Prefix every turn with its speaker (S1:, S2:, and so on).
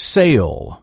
S1: Sale